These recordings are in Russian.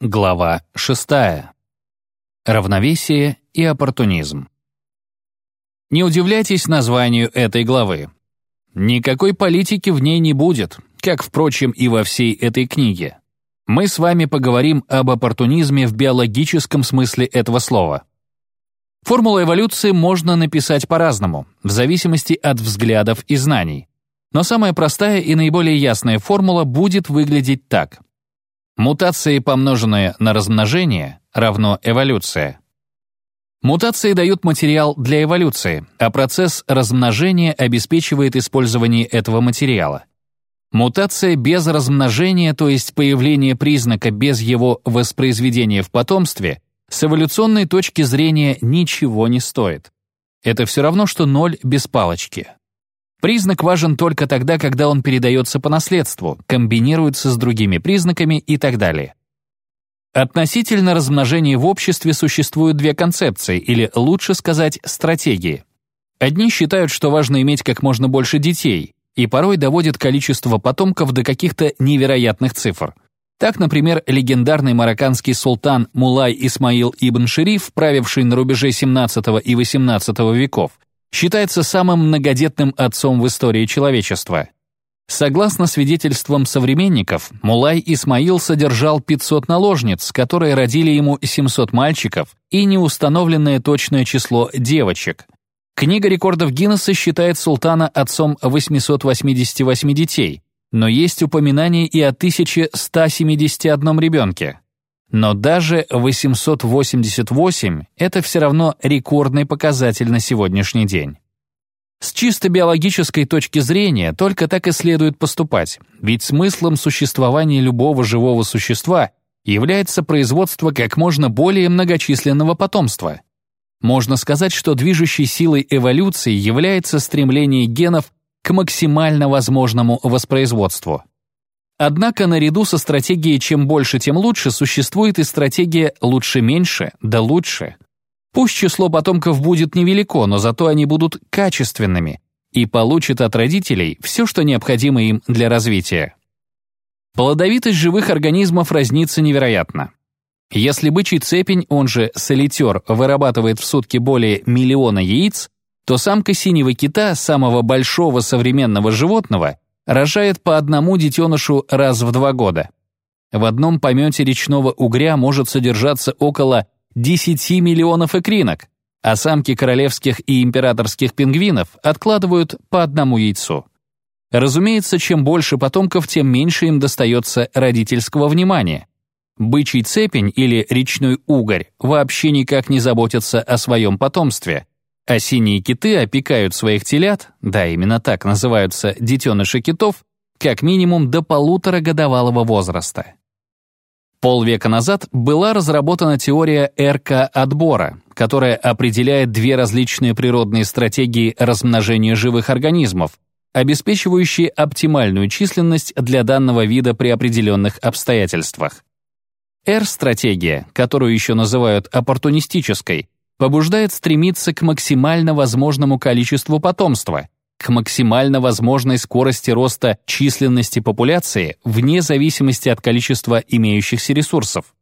Глава 6. Равновесие и оппортунизм. Не удивляйтесь названию этой главы. Никакой политики в ней не будет, как, впрочем, и во всей этой книге. Мы с вами поговорим об оппортунизме в биологическом смысле этого слова. Формулу эволюции можно написать по-разному, в зависимости от взглядов и знаний. Но самая простая и наиболее ясная формула будет выглядеть так — Мутации, помноженные на размножение, равно эволюция. Мутации дают материал для эволюции, а процесс размножения обеспечивает использование этого материала. Мутация без размножения, то есть появление признака без его воспроизведения в потомстве, с эволюционной точки зрения ничего не стоит. Это все равно, что ноль без палочки. Признак важен только тогда, когда он передается по наследству, комбинируется с другими признаками и так далее. Относительно размножения в обществе существуют две концепции, или лучше сказать, стратегии. Одни считают, что важно иметь как можно больше детей, и порой доводят количество потомков до каких-то невероятных цифр. Так, например, легендарный марокканский султан Мулай Исмаил ибн Шериф, правивший на рубеже 17 и 18 веков, считается самым многодетным отцом в истории человечества. Согласно свидетельствам современников, Мулай Исмаил содержал 500 наложниц, которые родили ему 700 мальчиков и неустановленное точное число девочек. Книга рекордов Гиннесса считает султана отцом 888 детей, но есть упоминание и о 1171 ребенке. Но даже 888 — это все равно рекордный показатель на сегодняшний день. С чисто биологической точки зрения только так и следует поступать, ведь смыслом существования любого живого существа является производство как можно более многочисленного потомства. Можно сказать, что движущей силой эволюции является стремление генов к максимально возможному воспроизводству. Однако наряду со стратегией «чем больше, тем лучше» существует и стратегия «лучше-меньше, да лучше». Пусть число потомков будет невелико, но зато они будут качественными и получат от родителей все, что необходимо им для развития. Плодовитость живых организмов разнится невероятно. Если бычий цепень, он же солитер, вырабатывает в сутки более миллиона яиц, то самка синего кита, самого большого современного животного, рожает по одному детенышу раз в два года. В одном помете речного угря может содержаться около 10 миллионов икринок, а самки королевских и императорских пингвинов откладывают по одному яйцу. Разумеется, чем больше потомков, тем меньше им достается родительского внимания. Бычий цепень или речной угорь вообще никак не заботятся о своем потомстве, а синие киты опекают своих телят, да, именно так называются детеныши китов, как минимум до полуторагодовалого возраста. Полвека назад была разработана теория РК-отбора, которая определяет две различные природные стратегии размножения живых организмов, обеспечивающие оптимальную численность для данного вида при определенных обстоятельствах. R-стратегия, которую еще называют оппортунистической, побуждает стремиться к максимально возможному количеству потомства, к максимально возможной скорости роста численности популяции вне зависимости от количества имеющихся ресурсов.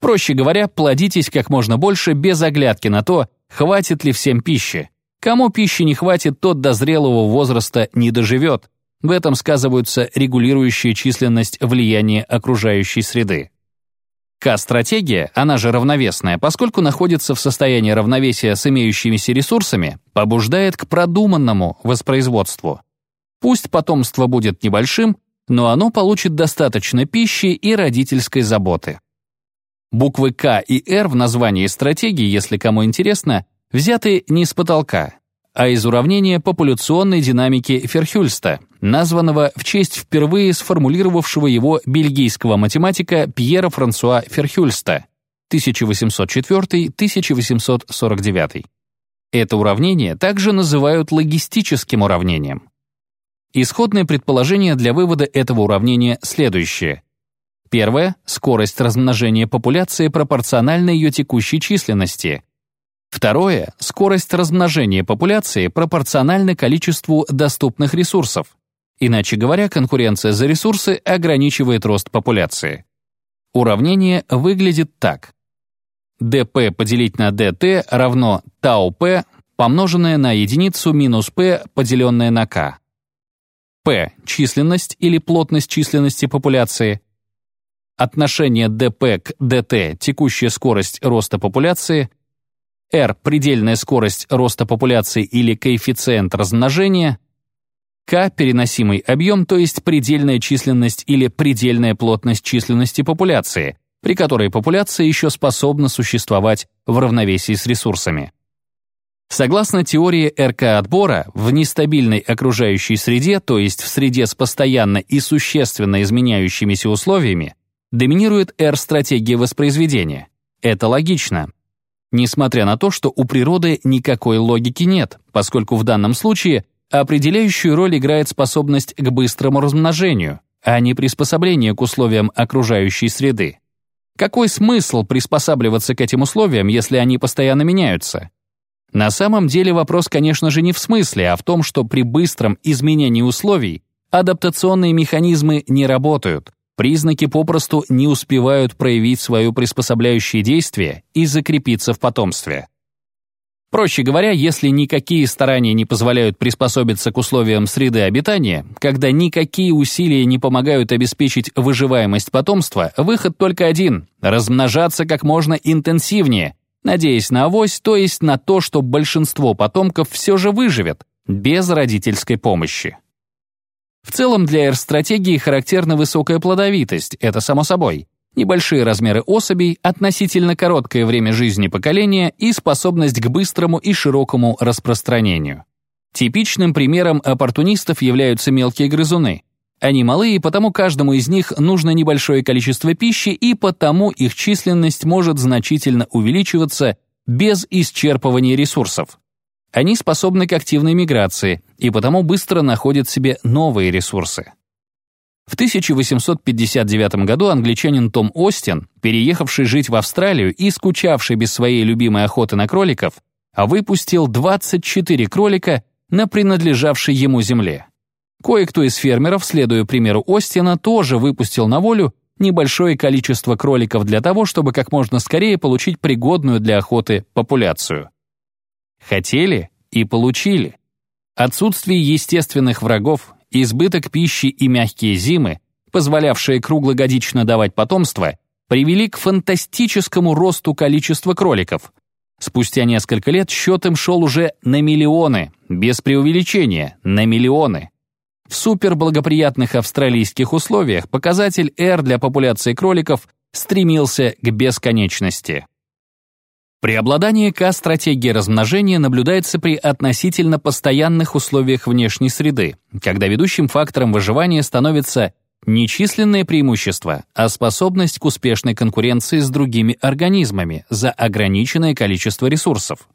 Проще говоря, плодитесь как можно больше без оглядки на то, хватит ли всем пищи. Кому пищи не хватит, тот до зрелого возраста не доживет. В этом сказываются регулирующая численность влияния окружающей среды. К-стратегия, она же равновесная, поскольку находится в состоянии равновесия с имеющимися ресурсами, побуждает к продуманному воспроизводству. Пусть потомство будет небольшим, но оно получит достаточно пищи и родительской заботы. Буквы К и Р в названии стратегии, если кому интересно, взяты не с потолка, а из уравнения популяционной динамики Ферхюльста, названного в честь впервые сформулировавшего его бельгийского математика Пьера Франсуа Ферхюльста 1804-1849. Это уравнение также называют логистическим уравнением. Исходное предположение для вывода этого уравнения следующее. Первое — скорость размножения популяции пропорциональна ее текущей численности — Второе — скорость размножения популяции пропорциональна количеству доступных ресурсов. Иначе говоря, конкуренция за ресурсы ограничивает рост популяции. Уравнение выглядит так. dp поделить на dt равно tau-p помноженное на единицу минус p, поделенное на k. p — численность или плотность численности популяции. Отношение dp к dt — текущая скорость роста популяции. R — предельная скорость роста популяции или коэффициент размножения. k — переносимый объем, то есть предельная численность или предельная плотность численности популяции, при которой популяция еще способна существовать в равновесии с ресурсами. Согласно теории РК-отбора, в нестабильной окружающей среде, то есть в среде с постоянно и существенно изменяющимися условиями, доминирует R-стратегия воспроизведения. Это логично. Несмотря на то, что у природы никакой логики нет, поскольку в данном случае определяющую роль играет способность к быстрому размножению, а не приспособление к условиям окружающей среды. Какой смысл приспосабливаться к этим условиям, если они постоянно меняются? На самом деле вопрос, конечно же, не в смысле, а в том, что при быстром изменении условий адаптационные механизмы не работают, признаки попросту не успевают проявить свое приспособляющее действие и закрепиться в потомстве. Проще говоря, если никакие старания не позволяют приспособиться к условиям среды обитания, когда никакие усилия не помогают обеспечить выживаемость потомства, выход только один — размножаться как можно интенсивнее, надеясь на авось, то есть на то, что большинство потомков все же выживет, без родительской помощи. В целом для R-стратегии характерна высокая плодовитость, это само собой, небольшие размеры особей, относительно короткое время жизни поколения и способность к быстрому и широкому распространению. Типичным примером оппортунистов являются мелкие грызуны, они малые, потому каждому из них нужно небольшое количество пищи, и потому их численность может значительно увеличиваться без исчерпывания ресурсов. Они способны к активной миграции и потому быстро находят себе новые ресурсы. В 1859 году англичанин Том Остин, переехавший жить в Австралию и скучавший без своей любимой охоты на кроликов, выпустил 24 кролика на принадлежавшей ему земле. Кое-кто из фермеров, следуя примеру Остина, тоже выпустил на волю небольшое количество кроликов для того, чтобы как можно скорее получить пригодную для охоты популяцию. Хотели и получили. Отсутствие естественных врагов, избыток пищи и мягкие зимы, позволявшие круглогодично давать потомство, привели к фантастическому росту количества кроликов. Спустя несколько лет счет им шел уже на миллионы, без преувеличения, на миллионы. В суперблагоприятных австралийских условиях показатель R для популяции кроликов стремился к бесконечности. Преобладание К-стратегии размножения наблюдается при относительно постоянных условиях внешней среды, когда ведущим фактором выживания становится не численное преимущество, а способность к успешной конкуренции с другими организмами за ограниченное количество ресурсов.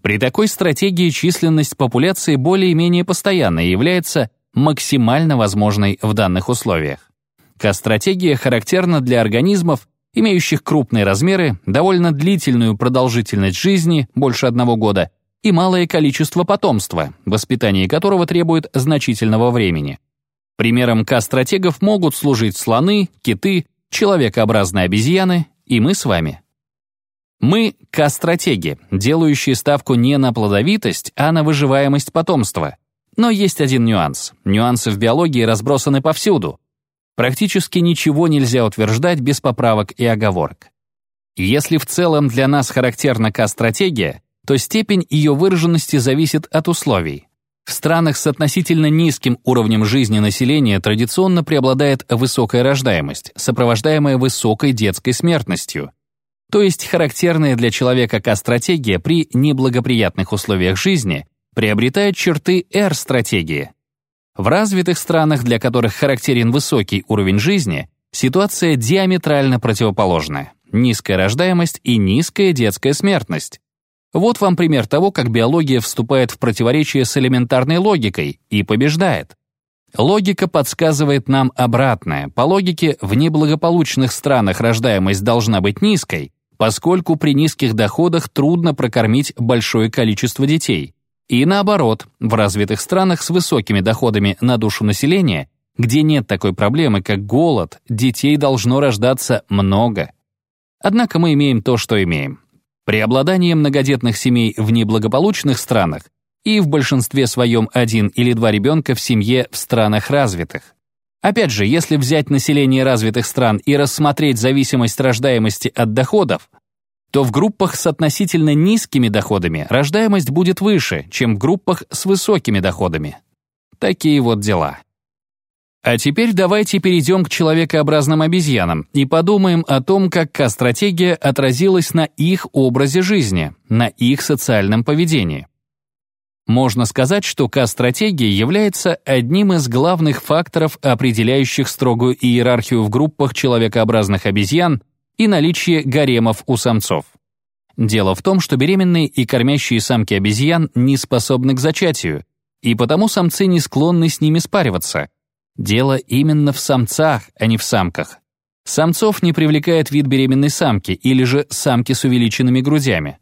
При такой стратегии численность популяции более-менее постоянной является максимально возможной в данных условиях. К-стратегия характерна для организмов, имеющих крупные размеры, довольно длительную продолжительность жизни, больше одного года, и малое количество потомства, воспитание которого требует значительного времени. Примером К-стратегов могут служить слоны, киты, человекообразные обезьяны и мы с вами. Мы — К-стратеги, делающие ставку не на плодовитость, а на выживаемость потомства — но есть один нюанс. Нюансы в биологии разбросаны повсюду. Практически ничего нельзя утверждать без поправок и оговорок. Если в целом для нас характерна К-стратегия, то степень ее выраженности зависит от условий. В странах с относительно низким уровнем жизни населения традиционно преобладает высокая рождаемость, сопровождаемая высокой детской смертностью. То есть характерная для человека К-стратегия при неблагоприятных условиях жизни приобретает черты R-стратегии. В развитых странах, для которых характерен высокий уровень жизни, ситуация диаметрально противоположная. Низкая рождаемость и низкая детская смертность. Вот вам пример того, как биология вступает в противоречие с элементарной логикой и побеждает. Логика подсказывает нам обратное. По логике, в неблагополучных странах рождаемость должна быть низкой, поскольку при низких доходах трудно прокормить большое количество детей. И наоборот, в развитых странах с высокими доходами на душу населения где нет такой проблемы, как голод, детей должно рождаться много. Однако мы имеем то, что имеем. Преобладание многодетных семей в неблагополучных странах и в большинстве своем один или два ребенка в семье в странах развитых. Опять же, если взять население развитых стран и рассмотреть зависимость рождаемости от доходов, то в группах с относительно низкими доходами рождаемость будет выше, чем в группах с высокими доходами. Такие вот дела. А теперь давайте перейдем к человекообразным обезьянам и подумаем о том, как К-стратегия отразилась на их образе жизни, на их социальном поведении. Можно сказать, что К-стратегия является одним из главных факторов, определяющих строгую иерархию в группах человекообразных обезьян и наличие гаремов у самцов. Дело в том, что беременные и кормящие самки обезьян не способны к зачатию, и потому самцы не склонны с ними спариваться – Дело именно в самцах, а не в самках. Самцов не привлекает вид беременной самки или же самки с увеличенными грудями.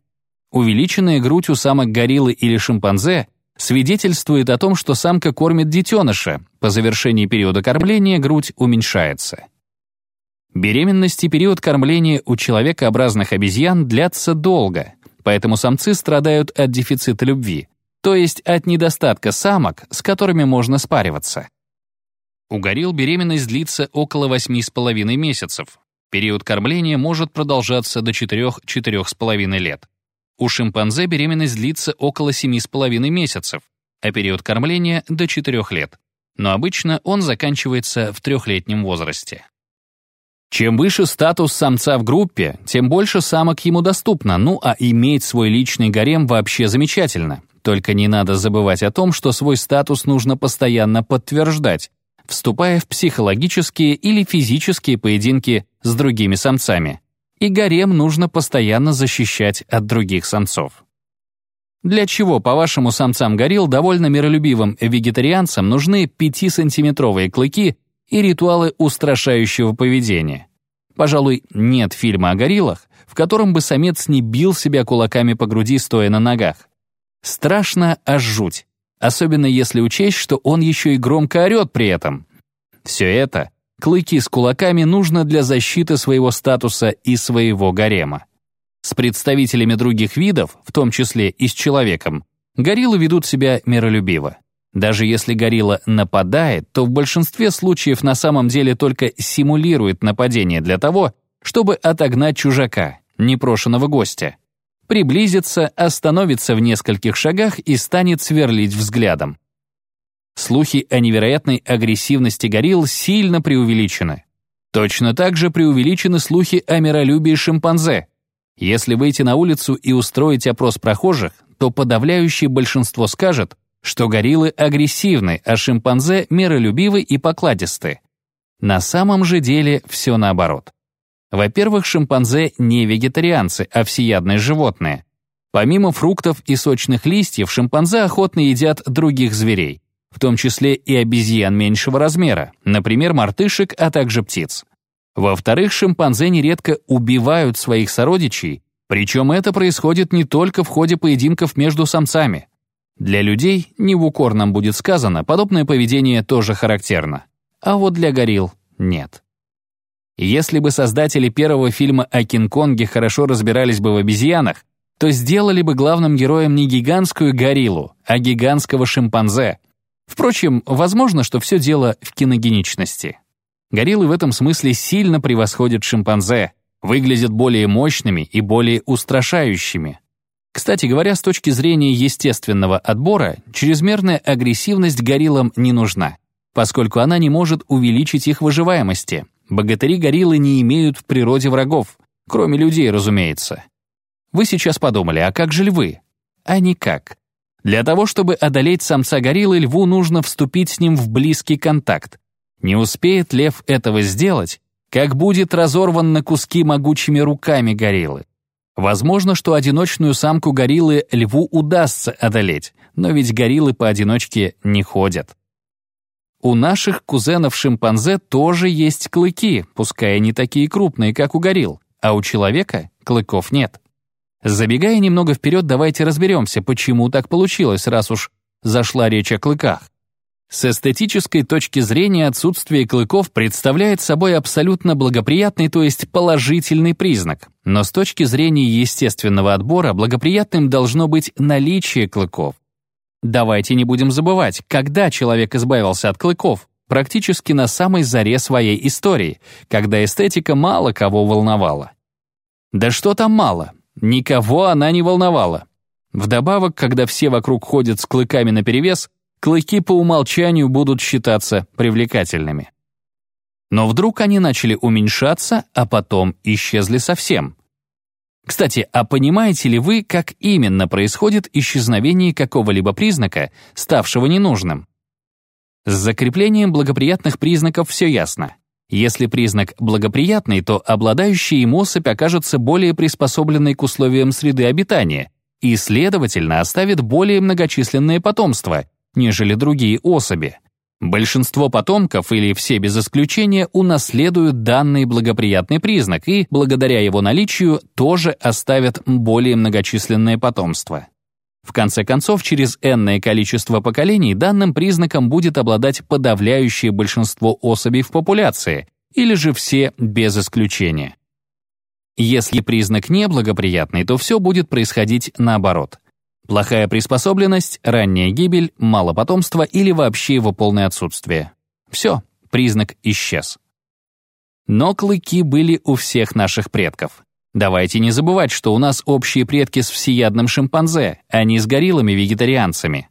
Увеличенная грудь у самок гориллы или шимпанзе свидетельствует о том, что самка кормит детеныша, по завершении периода кормления грудь уменьшается. Беременность и период кормления у человекообразных обезьян длятся долго, поэтому самцы страдают от дефицита любви, то есть от недостатка самок, с которыми можно спариваться. У горилл беременность длится около 8,5 месяцев. Период кормления может продолжаться до 4-4,5 лет. У шимпанзе беременность длится около 7,5 месяцев, а период кормления — до 4 лет. Но обычно он заканчивается в трехлетнем возрасте. Чем выше статус самца в группе, тем больше самок ему доступно, ну а иметь свой личный гарем вообще замечательно. Только не надо забывать о том, что свой статус нужно постоянно подтверждать, вступая в психологические или физические поединки с другими самцами. И гарем нужно постоянно защищать от других самцов. Для чего, по-вашему, самцам горилл довольно миролюбивым вегетарианцам нужны 5-сантиметровые клыки и ритуалы устрашающего поведения? Пожалуй, нет фильма о гориллах, в котором бы самец не бил себя кулаками по груди, стоя на ногах. Страшно аж жуть. Особенно если учесть, что он еще и громко орет при этом. Все это, клыки с кулаками, нужно для защиты своего статуса и своего гарема. С представителями других видов, в том числе и с человеком, гориллы ведут себя миролюбиво. Даже если горилла нападает, то в большинстве случаев на самом деле только симулирует нападение для того, чтобы отогнать чужака, непрошенного гостя приблизится, остановится в нескольких шагах и станет сверлить взглядом. Слухи о невероятной агрессивности горилл сильно преувеличены. Точно так же преувеличены слухи о миролюбии шимпанзе. Если выйти на улицу и устроить опрос прохожих, то подавляющее большинство скажет, что гориллы агрессивны, а шимпанзе миролюбивы и покладисты. На самом же деле все наоборот. Во-первых, шимпанзе не вегетарианцы, а всеядные животные. Помимо фруктов и сочных листьев, шимпанзе охотно едят других зверей, в том числе и обезьян меньшего размера, например, мартышек, а также птиц. Во-вторых, шимпанзе нередко убивают своих сородичей, причем это происходит не только в ходе поединков между самцами. Для людей, не в укор нам будет сказано, подобное поведение тоже характерно. А вот для горилл нет. Если бы создатели первого фильма о Кинг-Конге хорошо разбирались бы в обезьянах, то сделали бы главным героем не гигантскую гориллу, а гигантского шимпанзе. Впрочем, возможно, что все дело в киногеничности. Гориллы в этом смысле сильно превосходят шимпанзе, выглядят более мощными и более устрашающими. Кстати говоря, с точки зрения естественного отбора, чрезмерная агрессивность гориллам не нужна, поскольку она не может увеличить их выживаемости, Богатыри-гориллы не имеют в природе врагов, кроме людей, разумеется. Вы сейчас подумали, а как же львы? А никак. Для того, чтобы одолеть самца гориллы, льву нужно вступить с ним в близкий контакт. Не успеет лев этого сделать, как будет разорван на куски могучими руками гориллы. Возможно, что одиночную самку гориллы льву удастся одолеть, но ведь гориллы поодиночке не ходят. У наших кузенов-шимпанзе тоже есть клыки, пускай не такие крупные, как у горилл, а у человека клыков нет. Забегая немного вперед, давайте разберемся, почему так получилось, раз уж зашла речь о клыках. С эстетической точки зрения отсутствие клыков представляет собой абсолютно благоприятный, то есть положительный признак. Но с точки зрения естественного отбора благоприятным должно быть наличие клыков. Давайте не будем забывать, когда человек избавился от клыков, практически на самой заре своей истории, когда эстетика мало кого волновала. Да что там мало, никого она не волновала. Вдобавок, когда все вокруг ходят с клыками наперевес, клыки по умолчанию будут считаться привлекательными. Но вдруг они начали уменьшаться, а потом исчезли совсем. Кстати, а понимаете ли вы, как именно происходит исчезновение какого-либо признака, ставшего ненужным? С закреплением благоприятных признаков все ясно. Если признак благоприятный, то обладающий им особь окажется более приспособленной к условиям среды обитания и, следовательно, оставит более многочисленное потомство, нежели другие особи. Большинство потомков, или все без исключения, унаследуют данный благоприятный признак и, благодаря его наличию, тоже оставят более многочисленное потомство. В конце концов, через энное количество поколений данным признаком будет обладать подавляющее большинство особей в популяции, или же все без исключения. Если признак неблагоприятный, то все будет происходить наоборот. Плохая приспособленность, ранняя гибель, мало потомства или вообще его полное отсутствие. Все, признак исчез. Но клыки были у всех наших предков. Давайте не забывать, что у нас общие предки с всеядным шимпанзе, а не с гориллами-вегетарианцами.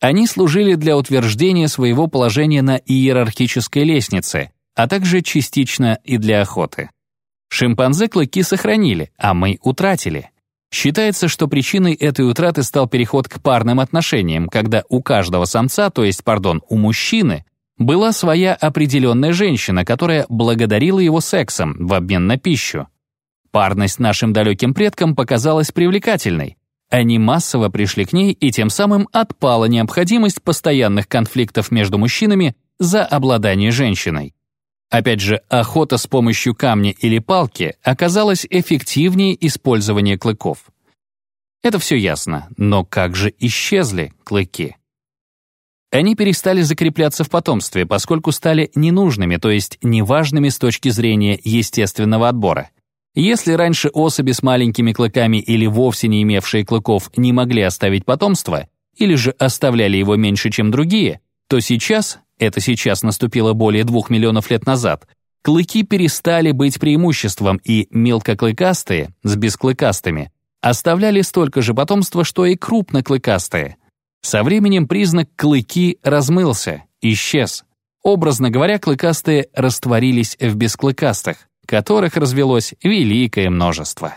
Они служили для утверждения своего положения на иерархической лестнице, а также частично и для охоты. Шимпанзе клыки сохранили, а мы утратили. Считается, что причиной этой утраты стал переход к парным отношениям, когда у каждого самца, то есть, пардон, у мужчины, была своя определенная женщина, которая благодарила его сексом в обмен на пищу. Парность нашим далеким предкам показалась привлекательной. Они массово пришли к ней, и тем самым отпала необходимость постоянных конфликтов между мужчинами за обладание женщиной. Опять же, охота с помощью камня или палки оказалась эффективнее использования клыков. Это все ясно, но как же исчезли клыки? Они перестали закрепляться в потомстве, поскольку стали ненужными, то есть неважными с точки зрения естественного отбора. Если раньше особи с маленькими клыками или вовсе не имевшие клыков не могли оставить потомство, или же оставляли его меньше, чем другие, то сейчас это сейчас наступило более двух миллионов лет назад, клыки перестали быть преимуществом, и мелкоклыкастые с бесклыкастыми оставляли столько же потомства, что и крупноклыкастые. Со временем признак «клыки» размылся, исчез. Образно говоря, клыкастые растворились в бесклыкастых, которых развелось великое множество.